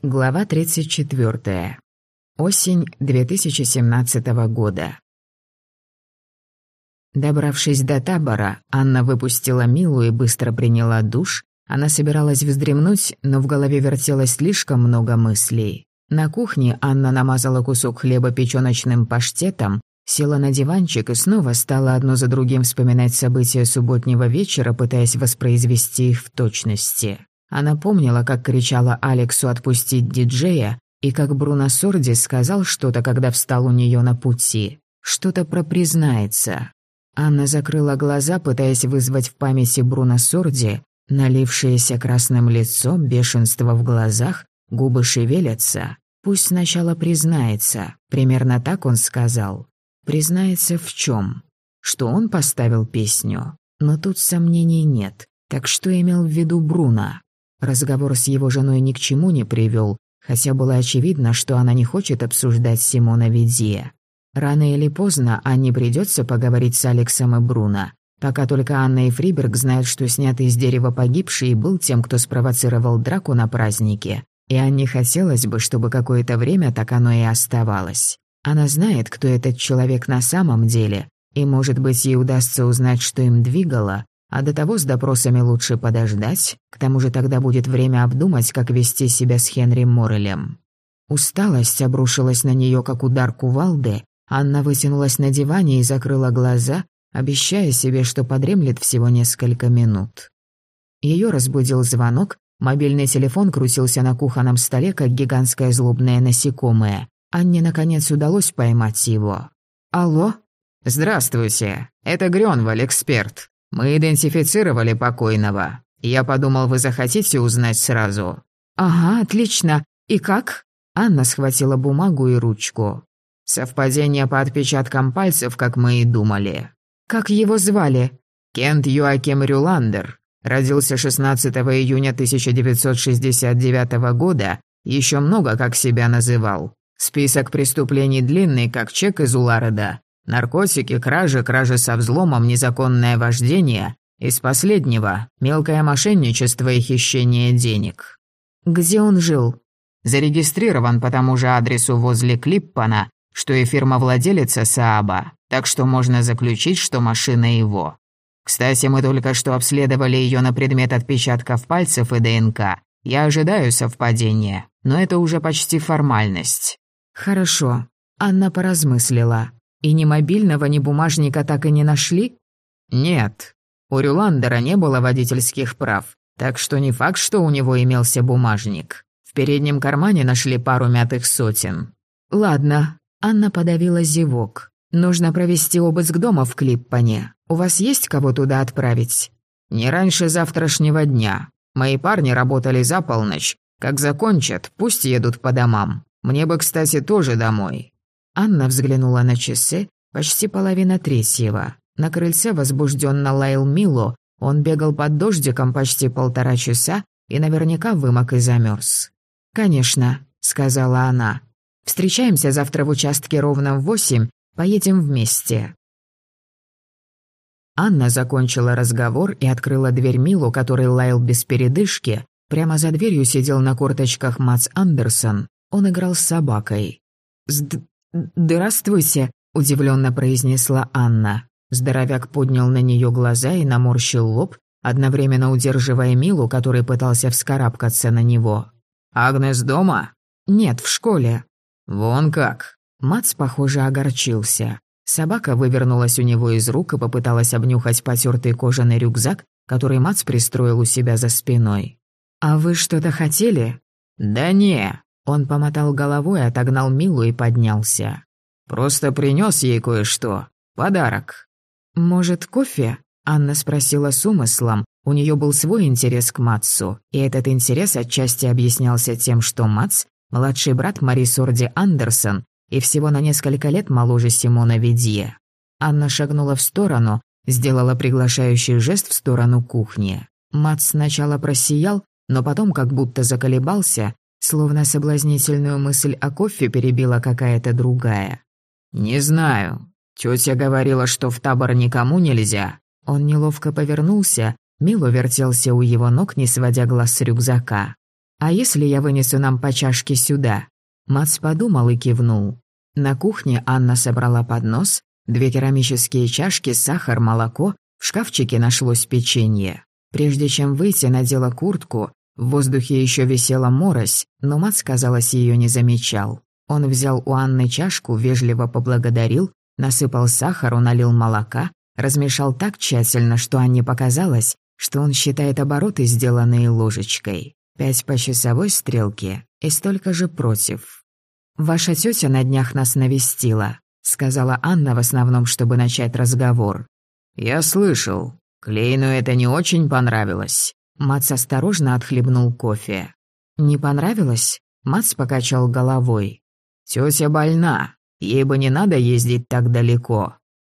Глава 34. Осень 2017 года. Добравшись до табора, Анна выпустила Милу и быстро приняла душ. Она собиралась вздремнуть, но в голове вертелось слишком много мыслей. На кухне Анна намазала кусок хлеба печёночным паштетом, села на диванчик и снова стала одно за другим вспоминать события субботнего вечера, пытаясь воспроизвести их в точности. Она помнила, как кричала Алексу отпустить диджея, и как Бруно Сорди сказал что-то, когда встал у нее на пути. Что-то про признается. Анна закрыла глаза, пытаясь вызвать в памяти Бруно Сорди, налившееся красным лицо, бешенство в глазах, губы шевелятся. Пусть сначала признается, примерно так он сказал. Признается в чем? Что он поставил песню? Но тут сомнений нет. Так что имел в виду Бруно? Разговор с его женой ни к чему не привел, хотя было очевидно, что она не хочет обсуждать Симона Видье. Рано или поздно Анне придется поговорить с Алексом и Бруно. Пока только Анна и Фриберг знают, что снятый из дерева погибший был тем, кто спровоцировал драку на празднике. И Анне хотелось бы, чтобы какое-то время так оно и оставалось. Она знает, кто этот человек на самом деле, и, может быть, ей удастся узнать, что им двигало, а до того с допросами лучше подождать, к тому же тогда будет время обдумать, как вести себя с Хенри Моррелем. Усталость обрушилась на нее, как удар кувалды. Анна вытянулась на диване и закрыла глаза, обещая себе, что подремлет всего несколько минут. Ее разбудил звонок, мобильный телефон крутился на кухонном столе, как гигантское злобное насекомое. Анне, наконец, удалось поймать его. «Алло?» «Здравствуйте, это Грёнваль, эксперт. Мы идентифицировали покойного. Я подумал, вы захотите узнать сразу». «Ага, отлично. И как?» Анна схватила бумагу и ручку. «Совпадение по отпечаткам пальцев, как мы и думали». «Как его звали?» «Кент Юаким Рюландер. Родился 16 июня 1969 года. Еще много как себя называл. Список преступлений длинный, как чек из Улареда. Наркотики, кражи, кражи со взломом, незаконное вождение. Из последнего – мелкое мошенничество и хищение денег. Где он жил? Зарегистрирован по тому же адресу возле Клиппана, что и фирма-владелица Сааба, так что можно заключить, что машина его. Кстати, мы только что обследовали ее на предмет отпечатков пальцев и ДНК. Я ожидаю совпадения, но это уже почти формальность. Хорошо. Анна поразмыслила. И ни мобильного, ни бумажника так и не нашли? Нет. У Рюландера не было водительских прав, так что не факт, что у него имелся бумажник. В переднем кармане нашли пару мятых сотен. Ладно. Анна подавила зевок. Нужно провести обыск дома в Клиппане. У вас есть кого туда отправить? Не раньше завтрашнего дня. Мои парни работали за полночь. Как закончат, пусть едут по домам. Мне бы, кстати, тоже домой. Анна взглянула на часы, почти половина третьего. На крыльце возбужденно лаял Мило, он бегал под дождиком почти полтора часа и наверняка вымок и замерз. «Конечно», — сказала она. «Встречаемся завтра в участке ровно в восемь, поедем вместе». Анна закончила разговор и открыла дверь Милу, который лаял без передышки. Прямо за дверью сидел на корточках Мац Андерсон. Он играл с собакой. «Сд «Здравствуйте», — удивленно произнесла Анна. Здоровяк поднял на нее глаза и наморщил лоб, одновременно удерживая Милу, который пытался вскарабкаться на него. «Агнес дома?» «Нет, в школе». «Вон как». Мац, похоже, огорчился. Собака вывернулась у него из рук и попыталась обнюхать потертый кожаный рюкзак, который Мац пристроил у себя за спиной. «А вы что-то хотели?» «Да не», он помотал головой, отогнал Милу и поднялся. «Просто принес ей кое-что. Подарок». «Может, кофе?» Анна спросила с умыслом. У нее был свой интерес к Матсу, и этот интерес отчасти объяснялся тем, что Матс – младший брат Мари Сорди Андерсон и всего на несколько лет моложе Симона Ведье. Анна шагнула в сторону, сделала приглашающий жест в сторону кухни. Матс сначала просиял, но потом как будто заколебался, Словно соблазнительную мысль о кофе перебила какая-то другая. «Не знаю. Тетя говорила, что в табор никому нельзя». Он неловко повернулся, Мило вертелся у его ног, не сводя глаз с рюкзака. «А если я вынесу нам по чашке сюда?» Мац подумал и кивнул. На кухне Анна собрала поднос, две керамические чашки, сахар, молоко, в шкафчике нашлось печенье. Прежде чем выйти, надела куртку, в воздухе еще висела морось, но Мац, казалось, ее не замечал. Он взял у Анны чашку, вежливо поблагодарил, насыпал сахару, налил молока, размешал так тщательно, что Анне показалось, что он считает обороты, сделанные ложечкой. Пять по часовой стрелке и столько же против. «Ваша тетя на днях нас навестила», — сказала Анна в основном, чтобы начать разговор. «Я слышал. Клейну это не очень понравилось». Мац осторожно отхлебнул кофе. «Не понравилось?» Мац покачал головой. «Тётя больна. Ей бы не надо ездить так далеко».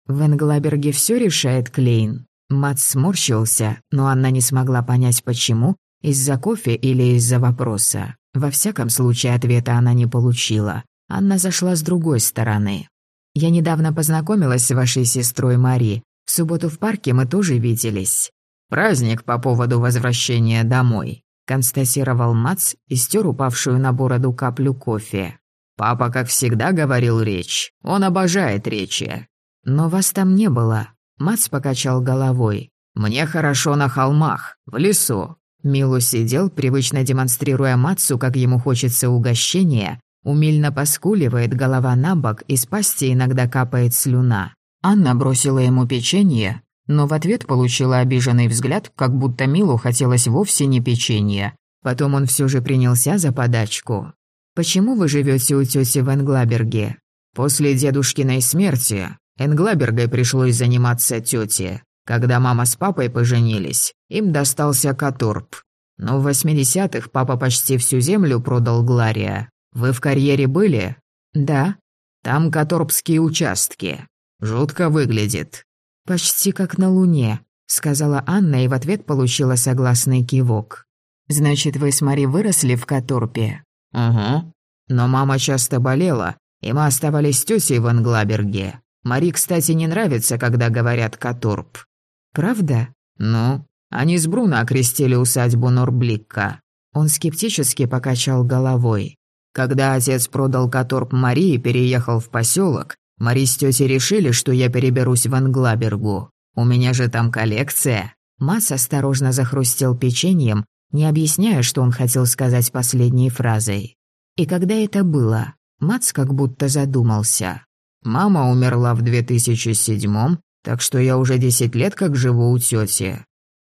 В Энглаберге все решает Клейн. Мац сморщился, но Анна не смогла понять, почему, из-за кофе или из-за вопроса. Во всяком случае, ответа она не получила. Анна зашла с другой стороны. «Я недавно познакомилась с вашей сестрой Мари. В субботу в парке мы тоже виделись». «Праздник по поводу возвращения домой», — констатировал Мац и стер упавшую на бороду каплю кофе. «Папа, как всегда, говорил речь. Он обожает речи». «Но вас там не было», — Мац покачал головой. «Мне хорошо на холмах, в лесу. Милу сидел, привычно демонстрируя Матсу, как ему хочется угощения, умильно поскуливает, голова на бок, из пасти иногда капает слюна. Анна бросила ему печенье, но в ответ получила обиженный взгляд, как будто Милу хотелось вовсе не печенье. Потом он все же принялся за подачку. «Почему вы живете у тети в Энглаберге?» «После дедушкиной смерти Энглабергой пришлось заниматься тете. Когда мама с папой поженились, им достался Каторп. Но в 80-х папа почти всю землю продал Глария. Вы в карьере были? Да. Там Каторпские участки. Жутко выглядит. Почти как на Луне, сказала Анна и в ответ получила согласный кивок. Значит, вы с Мари выросли в Каторпе? Угу. Но мама часто болела, и мы оставались с тетей в Англаберге. Мари, кстати, не нравится, когда говорят Каторп. «Правда?» «Ну, они с Бруно окрестили усадьбу Норбликка». Он скептически покачал головой. «Когда отец продал Каторп Марии и переехал в поселок, Мари с тетей решили, что я переберусь в Англабергу. У меня же там коллекция». Масс осторожно захрустел печеньем, не объясняя, что он хотел сказать последней фразой. И когда это было, Мац как будто задумался. «Мама умерла в 2007-м, так что я уже десять лет как живу у тети.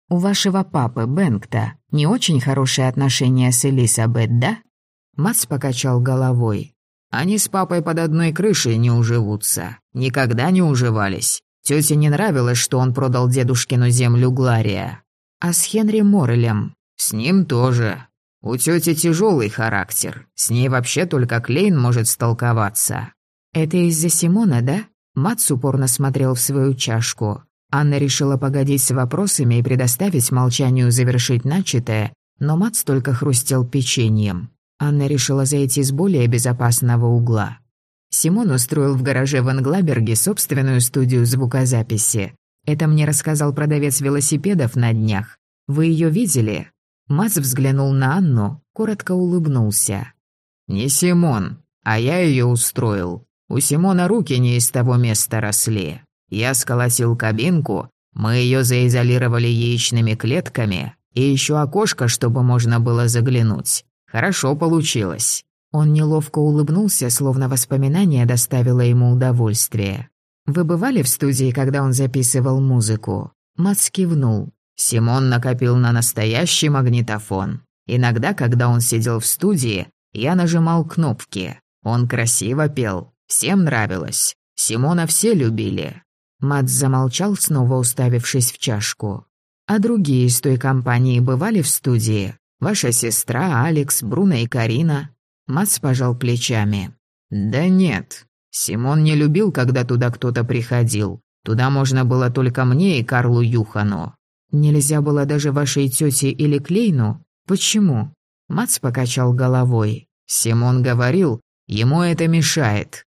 У вашего папы, Бэнкта, не очень хорошие отношения с Элисабет, да? Мац покачал головой. Они с папой под одной крышей не уживутся. Никогда не уживались. Тете не нравилось, что он продал дедушкину землю Глария. А с Хенри Моррелем? С ним тоже. У тети тяжелый характер. С ней вообще только Клейн может столковаться. Это из-за Симона, да? Мац упорно смотрел в свою чашку. Анна решила погодить с вопросами и предоставить молчанию завершить начатое, но Мац только хрустел печеньем. Анна решила зайти с более безопасного угла. Симон устроил в гараже в Англаберге собственную студию звукозаписи. Это мне рассказал продавец велосипедов на днях. Вы ее видели? Мац взглянул на Анну, коротко улыбнулся. «Не Симон, а я ее устроил. У Симона руки не из того места росли. Я сколотил кабинку, мы ее заизолировали яичными клетками и еще окошко, чтобы можно было заглянуть. Хорошо получилось». Он неловко улыбнулся, словно воспоминание доставило ему удовольствие. «Вы бывали в студии, когда он записывал музыку?» Мац кивнул. Симон накопил на настоящий магнитофон. Иногда, когда он сидел в студии, я нажимал кнопки. Он красиво пел, Всем нравилось. Симона все любили». Мат замолчал, снова уставившись в чашку. «А другие из той компании бывали в студии? Ваша сестра, Алекс, Бруно и Карина?» Мац пожал плечами. «Да нет. Симон не любил, когда туда кто-то приходил. Туда можно было только мне и Карлу Юхану». «Нельзя было даже вашей тете или Клейну? Почему?» Мац покачал головой. Симон говорил, ему это мешает.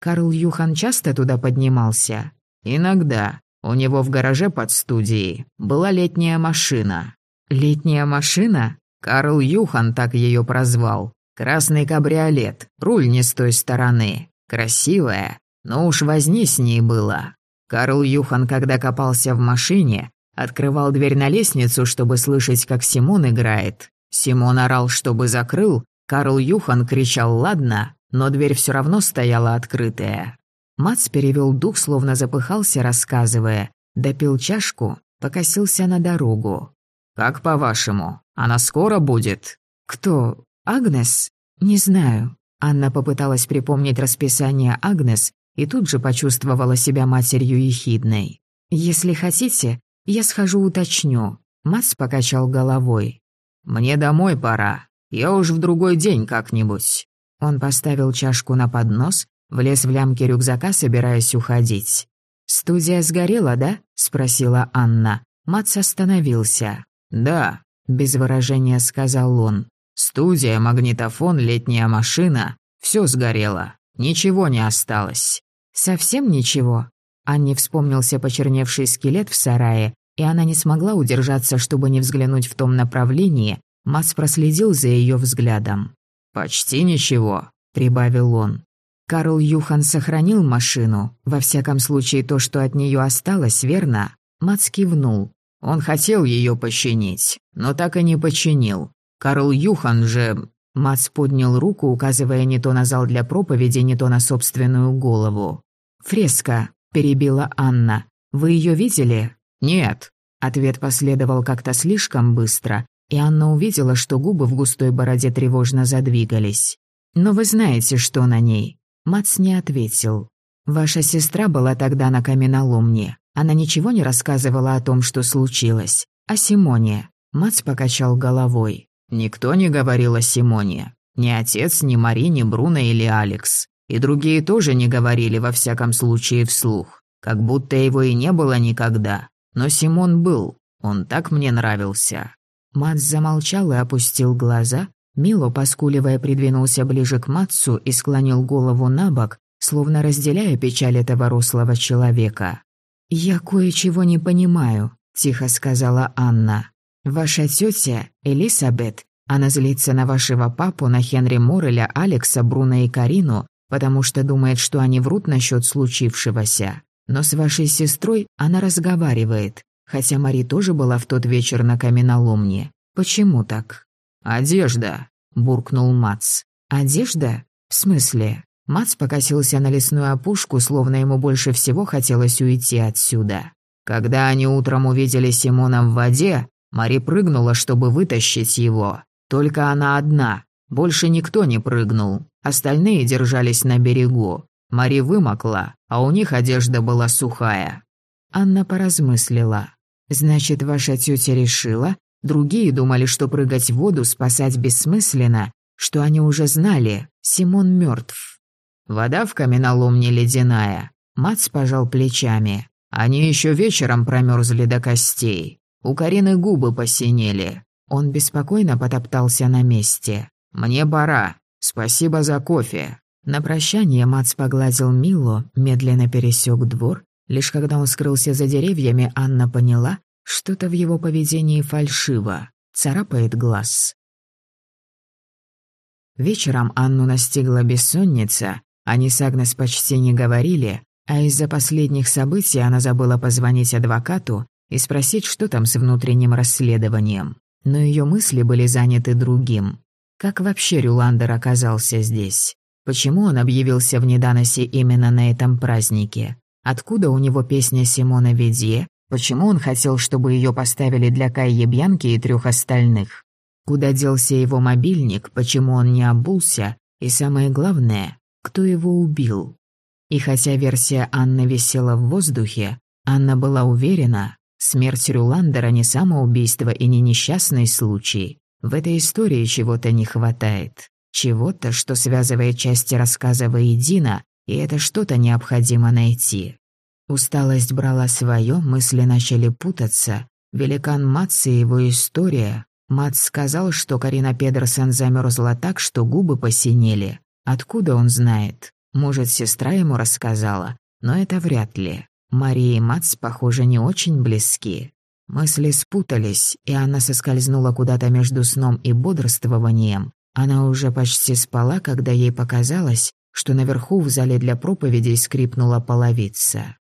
Карл Юхан часто туда поднимался? Иногда. У него в гараже под студией была летняя машина. Летняя машина? Карл Юхан так ее прозвал. Красный кабриолет, руль не с той стороны. Красивая, но уж возни с ней было. Карл Юхан, когда копался в машине, открывал дверь на лестницу, чтобы слышать, как Симон играет. Симон орал, чтобы закрыл, Карл Юхан кричал «Ладно», но дверь все равно стояла открытая. Мац перевел дух, словно запыхался, рассказывая. Допил чашку, покосился на дорогу. «Как по-вашему, она скоро будет?» «Кто? Агнес? Не знаю». Анна попыталась припомнить расписание Агнес и тут же почувствовала себя матерью ехидной. «Если хотите, я схожу уточню». Мац покачал головой. «Мне домой пора. Я уж в другой день как-нибудь». Он поставил чашку на поднос, влез в лямки рюкзака, собираясь уходить. «Студия сгорела, да?» — спросила Анна. Мац остановился. «Да», — без выражения сказал он. «Студия, магнитофон, летняя машина — все сгорело. Ничего не осталось». «Совсем ничего?» Анне вспомнился почерневший скелет в сарае, и она не смогла удержаться, чтобы не взглянуть в том направлении. Мац проследил за ее взглядом. «Почти ничего», — прибавил он. Карл Юхан сохранил машину, во всяком случае то, что от нее осталось, верно? Мац кивнул. Он хотел ее починить, но так и не починил. Карл Юхан же... Мац поднял руку, указывая не то на зал для проповеди, не то на собственную голову. «Фреска», — перебила Анна. «Вы ее видели?» «Нет». Ответ последовал как-то слишком быстро, и Анна увидела, что губы в густой бороде тревожно задвигались. «Но вы знаете, что на ней?» Мац не ответил. «Ваша сестра была тогда на каменоломне. Она ничего не рассказывала о том, что случилось. О Симоне». Мац покачал головой. «Никто не говорил о Симоне. Ни отец, ни Мари, ни Бруно или Алекс. И другие тоже не говорили, во всяком случае, вслух. Как будто его и не было никогда. Но Симон был. Он так мне нравился. Мац замолчал и опустил глаза. Мило, поскуливая, придвинулся ближе к Матсу и склонил голову на бок, словно разделяя печаль этого рослого человека. «Я кое-чего не понимаю», — тихо сказала Анна. «Ваша тетя, Элисабет, она злится на вашего папу, на Хенри Морреля, Алекса, Бруно и Карину, потому что думает, что они врут насчет случившегося. Но с вашей сестрой она разговаривает. Хотя Мари тоже была в тот вечер на каменоломне. Почему так? «Одежда», — буркнул Мац. «Одежда? В смысле?» Мац покосился на лесную опушку, словно ему больше всего хотелось уйти отсюда. Когда они утром увидели Симона в воде, Мари прыгнула, чтобы вытащить его. Только она одна. Больше никто не прыгнул. Остальные держались на берегу. Мари вымокла, а у них одежда была сухая. Анна поразмыслила. Значит, ваша тетя решила, другие думали, что прыгать в воду спасать бессмысленно, что они уже знали, Симон мертв. Вода в каменоломне ледяная. Мац пожал плечами. Они еще вечером промерзли до костей. У Карины губы посинели. Он беспокойно потоптался на месте. «Мне пора. Спасибо за кофе». На прощание Мац погладил Милу, медленно пересек двор Лишь когда он скрылся за деревьями, Анна поняла, что-то в его поведении фальшиво, царапает глаз. Вечером Анну настигла бессонница, они с Агнес почти не говорили, а из-за последних событий она забыла позвонить адвокату и спросить, что там с внутренним расследованием. Но ее мысли были заняты другим. Как вообще Рюландер оказался здесь? Почему он объявился в Неданосе именно на этом празднике? Откуда у него песня Симона Ведье? Почему он хотел, чтобы ее поставили для Кайи Бьянки и трех остальных? Куда делся его мобильник, почему он не обулся? И самое главное, кто его убил? И хотя версия Анны висела в воздухе, Анна была уверена, смерть Рюландера не самоубийство и не несчастный случай. В этой истории чего-то не хватает. Чего-то, что связывает части рассказа воедино и это что-то необходимо найти. Усталость брала свое, мысли начали путаться. Великан Матс и его история. Матс сказал, что Карина Педерсон замерзла так, что губы посинели. Откуда он знает? Может, сестра ему рассказала? Но это вряд ли. Мария и Матс, похоже, не очень близки. Мысли спутались, и она соскользнула куда-то между сном и бодрствованием. Она уже почти спала, когда ей показалось, что наверху в зале для проповедей скрипнула половица.